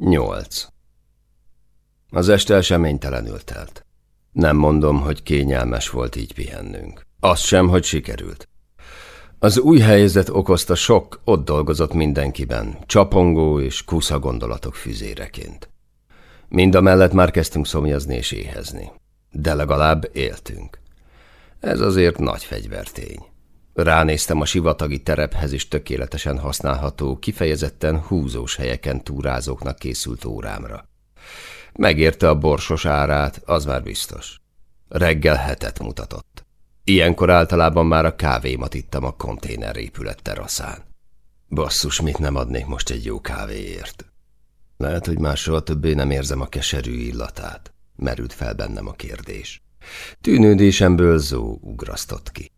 Nyolc. Az este eseménytelenül telt. Nem mondom, hogy kényelmes volt így pihennünk. Azt sem, hogy sikerült. Az új helyzet okozta sok, ott dolgozott mindenkiben, csapongó és kusza gondolatok füzéreként. Mind a mellett már kezdtünk szomjazni és éhezni. De legalább éltünk. Ez azért nagy fegyvertény. Ránéztem a sivatagi terephez is tökéletesen használható, kifejezetten húzós helyeken túrázóknak készült órámra. Megérte a borsos árát, az már biztos. Reggel hetet mutatott. Ilyenkor általában már a kávémat ittam a konténerépület teraszán. Basszus, mit nem adnék most egy jó kávéért? Lehet, hogy már soha többé nem érzem a keserű illatát. Merült fel bennem a kérdés. Tűnődésemből Zó ugrasztott ki.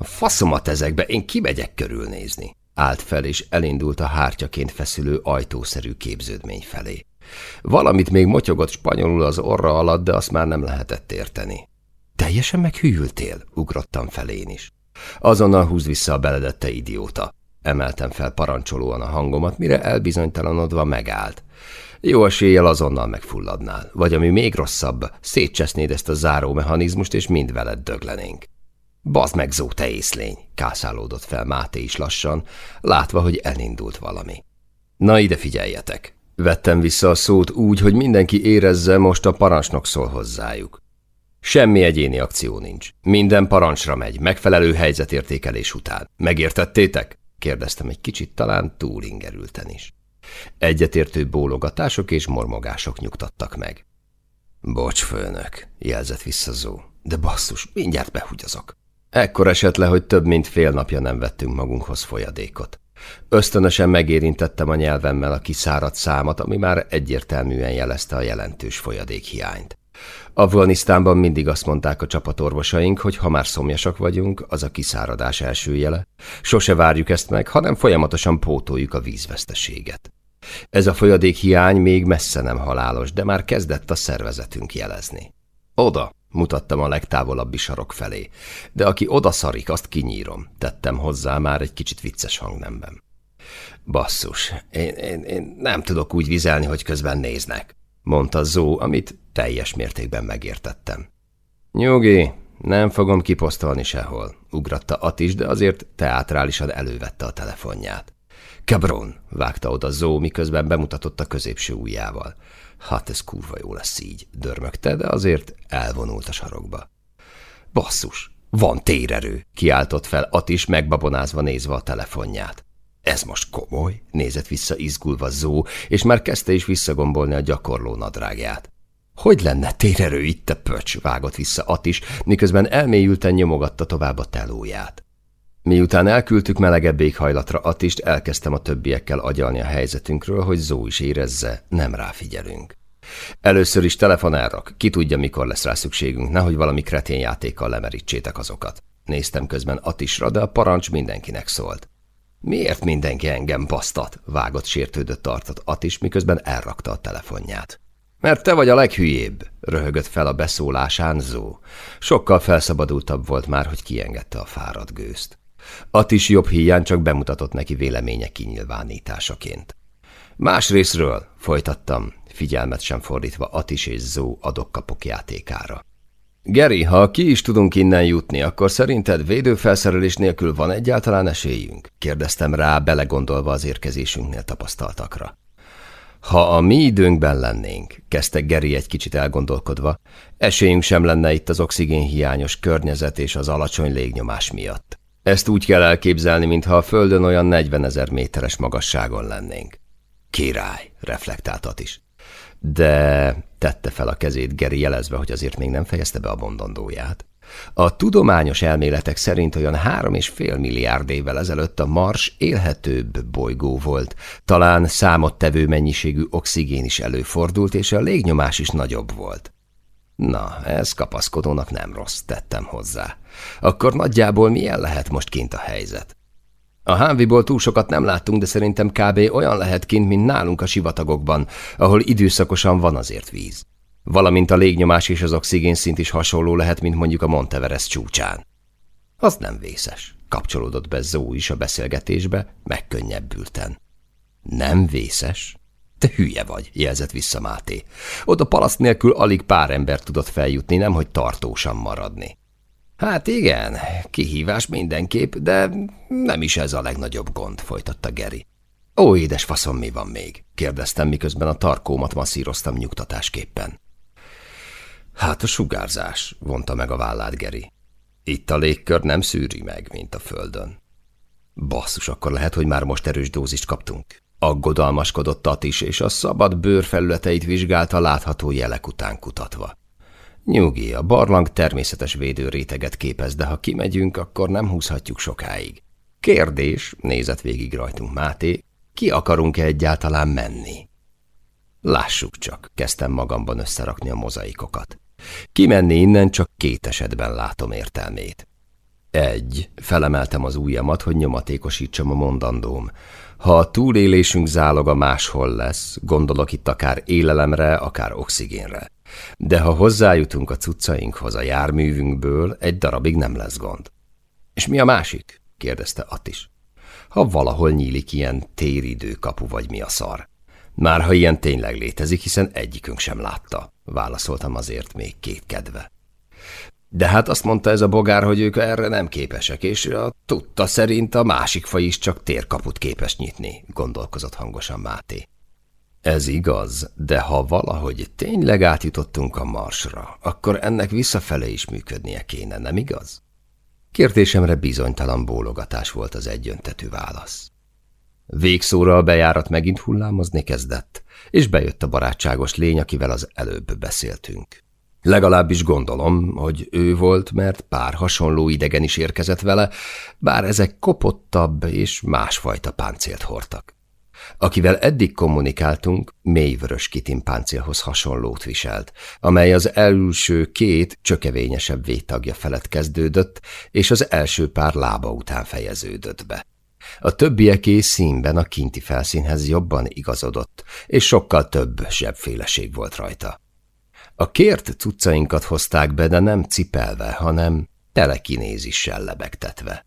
A faszomat ezekbe, én kimegyek körülnézni. Állt fel, és elindult a hártyaként feszülő ajtószerű képződmény felé. Valamit még motyogott spanyolul az orra alatt, de azt már nem lehetett érteni. Teljesen meghűltél, ugrottam felén is. Azonnal húz vissza a beledette idióta. Emeltem fel parancsolóan a hangomat, mire elbizonytalanodva megállt. Jó eséllyel azonnal megfulladnál, vagy ami még rosszabb, szétcsesznéd ezt a zárómechanizmust, és mind veled döglenénk. Bazd meg, Zó, te észlény! kászálódott fel Máté is lassan, látva, hogy elindult valami. Na ide figyeljetek! Vettem vissza a szót úgy, hogy mindenki érezze, most a parancsnok szól hozzájuk. Semmi egyéni akció nincs. Minden parancsra megy, megfelelő helyzetértékelés után. Megértettétek? kérdeztem egy kicsit talán túl ingerülten is. Egyetértő bólogatások és mormogások nyugtattak meg. Bocs, főnök, jelzett vissza Zó, de basszus, mindjárt behugyazok. Ekkor esett le, hogy több mint fél napja nem vettünk magunkhoz folyadékot. Ösztönösen megérintettem a nyelvemmel a kiszáradt számat, ami már egyértelműen jelezte a jelentős folyadékhiányt. Afganisztánban mindig azt mondták a csapatorvosaink, hogy ha már szomjasak vagyunk, az a kiszáradás első jele. Sose várjuk ezt meg, hanem folyamatosan pótoljuk a vízveszteséget. Ez a folyadékhiány még messze nem halálos, de már kezdett a szervezetünk jelezni. Oda, mutattam a legtávolabbi sarok felé, de aki oda szarik, azt kinyírom, tettem hozzá már egy kicsit vicces hangnemben. Basszus, én, én, én nem tudok úgy vizelni, hogy közben néznek, mondta Zó, amit teljes mértékben megértettem. Nyugi, nem fogom kiposztolni sehol, ugratta Atis, de azért teátrálisan elővette a telefonját. Cabron, vágta oda Zó, miközben bemutatott a középső ujjával. Hát ez kurva jó lesz így, dörmögte, de azért elvonult a sarokba. Basszus, van térerő, kiáltott fel Atis megbabonázva nézve a telefonját. Ez most komoly? Nézett vissza izgulva Zó, és már kezdte is visszagombolni a gyakorló nadrágját. Hogy lenne térerő itt te pöcs? vágott vissza Atis, miközben elmélyülten nyomogatta tovább a telóját. Miután elküldtük melegebb éghajlatra Atist, elkezdtem a többiekkel agyalni a helyzetünkről, hogy Zó is érezze, nem ráfigyelünk. Először is telefonálrak, ki tudja, mikor lesz rá szükségünk, nehogy valami kretén játékkal lemerítsétek azokat. Néztem közben Atisra, de a parancs mindenkinek szólt. Miért mindenki engem basztat? vágott sértődött tartott Atis, miközben elrakta a telefonját. Mert te vagy a leghülyébb, röhögött fel a beszólásán Zó. Sokkal felszabadultabb volt már, hogy kiengedte a fáradt gőzt. Atis jobb híján csak bemutatott neki véleménye kinyilvánításaként. Másrésztről, folytattam, figyelmet sem fordítva Atis és Zó adokkapok játékára. Geri, ha ki is tudunk innen jutni, akkor szerinted védőfelszerelés nélkül van egyáltalán esélyünk? kérdeztem rá, belegondolva az érkezésünknél tapasztaltakra. Ha a mi időnkben lennénk, kezdte Geri egy kicsit elgondolkodva, esélyünk sem lenne itt az oxigénhiányos környezet és az alacsony légnyomás miatt. Ezt úgy kell elképzelni, mintha a Földön olyan 40 ezer méteres magasságon lennénk. Király, reflektáltat is. De tette fel a kezét Geri jelezve, hogy azért még nem fejezte be a mondandóját. A tudományos elméletek szerint olyan három és fél milliárd évvel ezelőtt a Mars élhetőbb bolygó volt. Talán számottevő mennyiségű oxigén is előfordult, és a légnyomás is nagyobb volt. Na, ez kapaszkodónak nem rossz, tettem hozzá. Akkor nagyjából milyen lehet most kint a helyzet? A Hánviból túl sokat nem láttunk, de szerintem kb. olyan lehet kint, mint nálunk a sivatagokban, ahol időszakosan van azért víz. Valamint a légnyomás és az oxigén szint is hasonló lehet, mint mondjuk a Monteverest csúcsán. Az nem vészes, kapcsolódott be Zó is a beszélgetésbe, megkönnyebbülten. Nem vészes? Te hülye vagy, jelzett vissza Máté. Oda palaszt nélkül alig pár ember tudott feljutni, nemhogy tartósan maradni. Hát igen, kihívás mindenképp, de nem is ez a legnagyobb gond, folytatta Geri. Ó, édes faszom, mi van még? kérdeztem, miközben a tarkómat masszíroztam nyugtatásképpen. Hát a sugárzás, vonta meg a vállát Geri. Itt a légkör nem szűri meg, mint a földön. Basszus, akkor lehet, hogy már most erős dózist kaptunk. Aggodalmaskodott Tatis, és a szabad bőrfelületeit vizsgálta látható jelek után kutatva. Nyugi, a barlang természetes védőréteget képez, de ha kimegyünk, akkor nem húzhatjuk sokáig. Kérdés, nézett végig rajtunk Máté, ki akarunk-e egyáltalán menni? Lássuk csak, kezdtem magamban összerakni a mozaikokat. Kimenni innen csak két esetben látom értelmét. Egy, felemeltem az ujjamat, hogy nyomatékosítsam a mondandóm. Ha a túlélésünk záloga máshol lesz, gondolok itt akár élelemre, akár oxigénre. De ha hozzájutunk a cuccainkhoz a járművünkből, egy darabig nem lesz gond. És mi a másik? kérdezte Attis. Ha valahol nyílik ilyen téridő kapu, vagy mi a szar. Már ha ilyen tényleg létezik, hiszen egyikünk sem látta, válaszoltam azért még két kedve. De hát azt mondta ez a bogár, hogy ők erre nem képesek, és a tudta szerint a másik faj is csak térkaput képes nyitni, gondolkozott hangosan Máté. Ez igaz, de ha valahogy tényleg átjutottunk a marsra, akkor ennek visszafele is működnie kéne, nem igaz? Kérdésemre bizonytalan bólogatás volt az egyöntetű válasz. Végszóra a bejárat megint hullámozni kezdett, és bejött a barátságos lény, akivel az előbb beszéltünk. Legalábbis gondolom, hogy ő volt, mert pár hasonló idegen is érkezett vele, bár ezek kopottabb és másfajta páncélt hordtak. Akivel eddig kommunikáltunk, mélyvörös kitin páncélhoz hasonlót viselt, amely az első két csökevényesebb végtagja felett kezdődött, és az első pár lába után fejeződött be. A többieké színben a kinti felszínhez jobban igazodott, és sokkal több zsebféleség volt rajta. A kért cuccainkat hozták be, de nem cipelve, hanem telekinézissel lebegtetve.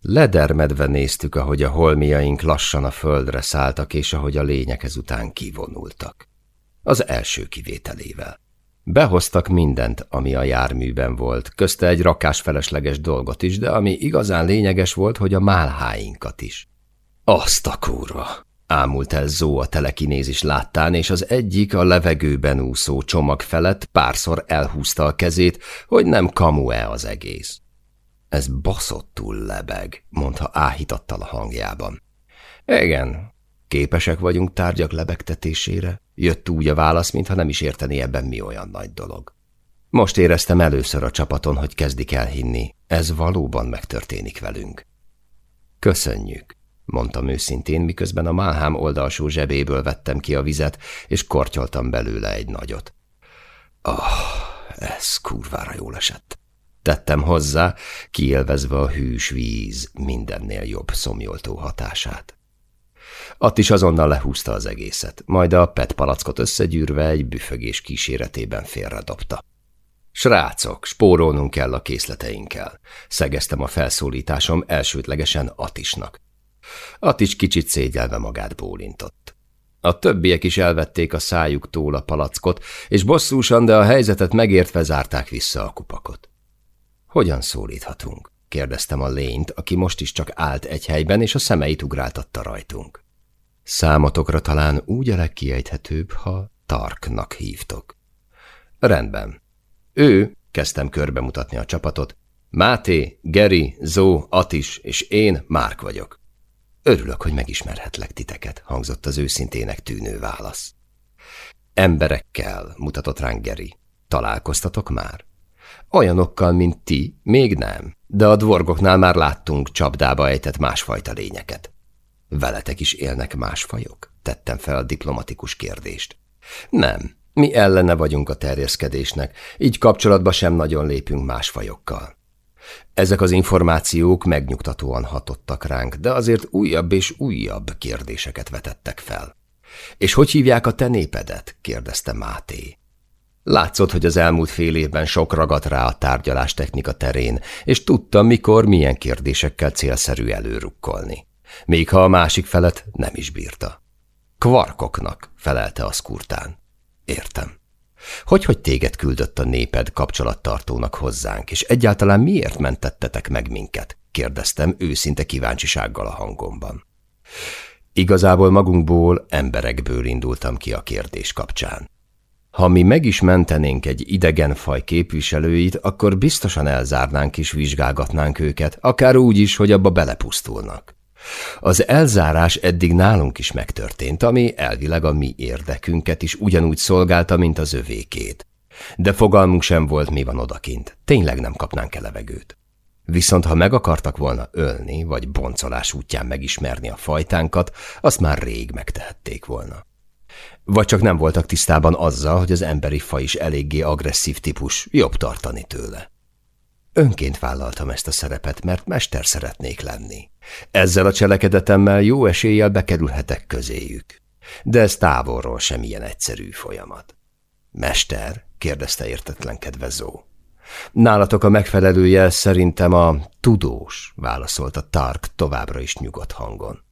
Ledermedve néztük, ahogy a holmiaink lassan a földre szálltak, és ahogy a lények ezután kivonultak. Az első kivételével. Behoztak mindent, ami a járműben volt, közte egy rakás felesleges dolgot is, de ami igazán lényeges volt, hogy a málháinkat is. Azt a kurva! Ámult el Zó a telekinézis láttán, és az egyik a levegőben úszó csomag felett párszor elhúzta a kezét, hogy nem kamu-e az egész. Ez baszottul lebeg, mondta áhítattal a hangjában. Igen, képesek vagyunk tárgyak lebegtetésére, Jött úgy a válasz, mintha nem is érteni ebben mi olyan nagy dolog. Most éreztem először a csapaton, hogy kezdik elhinni. Ez valóban megtörténik velünk. Köszönjük, mondtam őszintén, miközben a málhám oldalsó zsebéből vettem ki a vizet, és kortyoltam belőle egy nagyot. Ah, oh, ez kurvára jól esett. Tettem hozzá, kielvezve a hűs víz mindennél jobb szomjoltó hatását. Att is azonnal lehúzta az egészet, majd a PET palackot összegyűrve egy büfögés kíséretében félredobta. Srácok, spórolnunk kell a készleteinkkel, szegeztem a felszólításom elsődlegesen Atisnak. Atis kicsit szégyelve magát bólintott. A többiek is elvették a szájuktól a palackot, és bosszúsan, de a helyzetet megértve zárták vissza a kupakot. Hogyan szólíthatunk? kérdeztem a lényt, aki most is csak állt egy helyben, és a szemeit ugráltatta rajtunk. Számotokra talán úgy a legkiejthetőbb, ha Tarknak hívtok. Rendben. Ő, kezdtem körbemutatni a csapatot, Máté, Geri, Zó, Atis és én Márk vagyok. Örülök, hogy megismerhetlek titeket, hangzott az őszintének tűnő válasz. Emberekkel, mutatott ránk Geri. Találkoztatok már? Olyanokkal, mint ti, még nem, de a dvorgoknál már láttunk csapdába ejtett másfajta lényeket. Veletek is élnek más fajok? Tettem fel a diplomatikus kérdést. Nem, mi ellene vagyunk a terjeszkedésnek, így kapcsolatba sem nagyon lépünk más fajokkal. Ezek az információk megnyugtatóan hatottak ránk, de azért újabb és újabb kérdéseket vetettek fel. És hogy hívják a te népedet? kérdezte Máté. Látszott, hogy az elmúlt fél évben sok ragadt rá a tárgyalás technika terén, és tudta, mikor milyen kérdésekkel célszerű előrukkolni még ha a másik felet nem is bírta. Kvarkoknak, felelte a szkurtán. Értem. Hogy, hogy téged küldött a néped kapcsolattartónak hozzánk, és egyáltalán miért mentettetek meg minket? kérdeztem őszinte kíváncsisággal a hangomban. Igazából magunkból, emberekből indultam ki a kérdés kapcsán. Ha mi meg is mentenénk egy idegen faj képviselőit, akkor biztosan elzárnánk és vizsgálgatnánk őket, akár úgy is, hogy abba belepusztulnak. Az elzárás eddig nálunk is megtörtént, ami elvileg a mi érdekünket is ugyanúgy szolgálta, mint az övékét. De fogalmunk sem volt, mi van odakint. Tényleg nem kapnánk el levegőt. Viszont ha meg akartak volna ölni, vagy boncolás útján megismerni a fajtánkat, azt már rég megtehették volna. Vagy csak nem voltak tisztában azzal, hogy az emberi faj is eléggé agresszív típus, jobb tartani tőle. Önként vállaltam ezt a szerepet, mert mester szeretnék lenni. Ezzel a cselekedetemmel jó eséllyel bekerülhetek közéjük. De ez távolról sem ilyen egyszerű folyamat. Mester? kérdezte értetlenkedve Zó. Nálatok a megfelelő jel szerintem a tudós, válaszolta Tark továbbra is nyugodt hangon.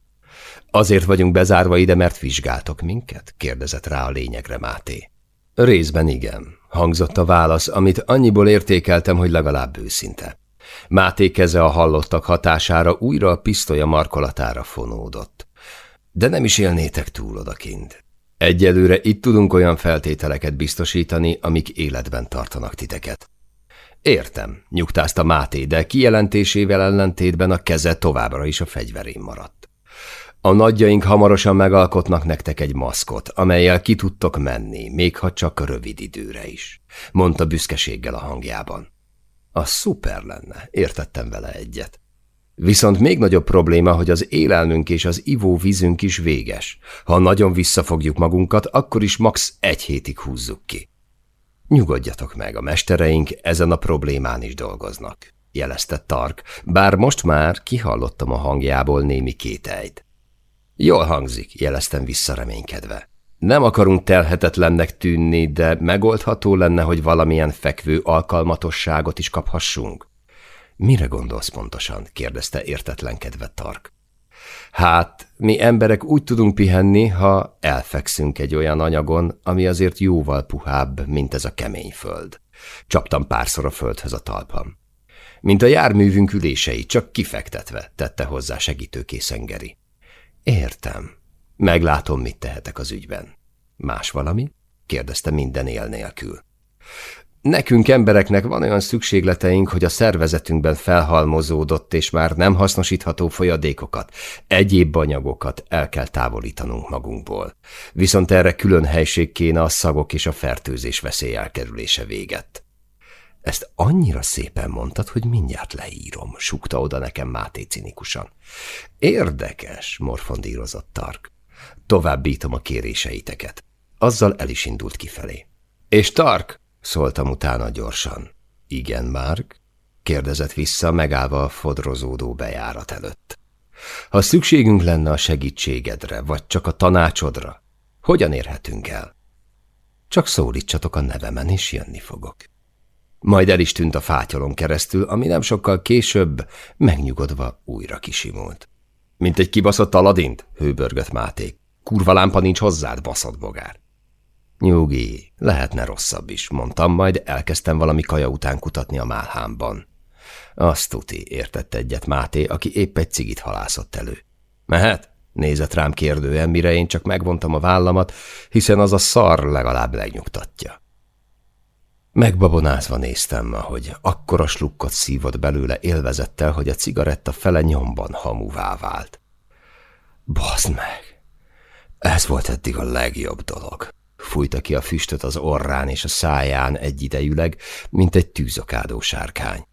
Azért vagyunk bezárva ide, mert vizsgáltok minket? kérdezett rá a lényegre Máté. Részben igen, hangzott a válasz, amit annyiból értékeltem, hogy legalább őszinte. Máté keze a hallottak hatására újra a pisztolya markolatára fonódott. De nem is élnétek túl odakint. Egyelőre itt tudunk olyan feltételeket biztosítani, amik életben tartanak titeket. Értem, nyugtázta Máté, de kijelentésével ellentétben a keze továbbra is a fegyverén maradt. A nagyjaink hamarosan megalkotnak nektek egy maszkot, amelyel ki tudtok menni, még ha csak rövid időre is, mondta büszkeséggel a hangjában. A szuper lenne, értettem vele egyet. Viszont még nagyobb probléma, hogy az élelmünk és az ivóvízünk is véges. Ha nagyon visszafogjuk magunkat, akkor is max. egy hétig húzzuk ki. Nyugodjatok meg, a mestereink ezen a problémán is dolgoznak, jelezte Tark, bár most már kihallottam a hangjából némi kételyt. Jól hangzik, jeleztem visszareménykedve. Nem akarunk telhetetlennek tűnni, de megoldható lenne, hogy valamilyen fekvő alkalmatosságot is kaphassunk. Mire gondolsz pontosan? kérdezte értetlenkedve Tark. Hát, mi emberek úgy tudunk pihenni, ha elfekszünk egy olyan anyagon, ami azért jóval puhább, mint ez a kemény föld. Csaptam párszor a földhöz a talpam. Mint a járművünk ülései, csak kifektetve, tette hozzá segítőkészen Geri. Értem. Meglátom, mit tehetek az ügyben. Más valami? kérdezte minden él nélkül. Nekünk embereknek van olyan szükségleteink, hogy a szervezetünkben felhalmozódott és már nem hasznosítható folyadékokat, egyéb anyagokat el kell távolítanunk magunkból. Viszont erre külön helység kéne a szagok és a fertőzés veszély elkerülése véget. Ezt annyira szépen mondtad, hogy mindjárt leírom, sukta oda nekem Máté cinikusan. Érdekes, morfondírozott Tark. Továbbítom a kéréseiteket. Azzal el is indult kifelé. És Tark, Szóltam utána gyorsan. Igen, Márk? kérdezett vissza, megállva a fodrozódó bejárat előtt. Ha szükségünk lenne a segítségedre, vagy csak a tanácsodra, hogyan érhetünk el? Csak szólítsatok a nevemen, és jönni fogok. Majd el is tűnt a fátyolon keresztül, ami nem sokkal később, megnyugodva újra kisimult. Mint egy kibaszott aladint, hőbörgött Máté. Kurva lámpa nincs hozzád, baszod bogár. Nyugi, lehetne rosszabb is, mondtam, majd elkezdtem valami kaja után kutatni a málhámban. Azt tuti, értett egyet Máté, aki épp egy cigit halászott elő. Mehet? Nézett rám kérdően, mire én csak megvontam a vállamat, hiszen az a szar legalább legnyugtatja. Megbabonázva néztem, ahogy akkora slukkot szívott belőle élvezettel, hogy a cigaretta fele nyomban hamuvá vált. Bazd meg! Ez volt eddig a legjobb dolog. Fújta ki a füstöt az orrán és a száján egyidejűleg, mint egy tűzokádó sárkány.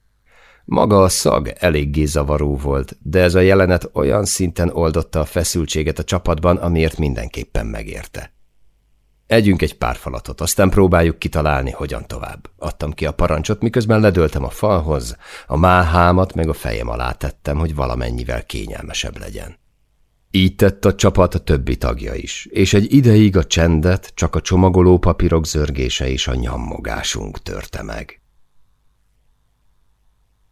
Maga a szag eléggé zavaró volt, de ez a jelenet olyan szinten oldotta a feszültséget a csapatban, amiért mindenképpen megérte. Együnk egy pár falatot, aztán próbáljuk kitalálni, hogyan tovább. Adtam ki a parancsot, miközben ledöltem a falhoz, a málhámat meg a fejem alá tettem, hogy valamennyivel kényelmesebb legyen. Így tett a csapat a többi tagja is, és egy ideig a csendet csak a csomagoló papírok zörgése és a nyammogásunk törte meg.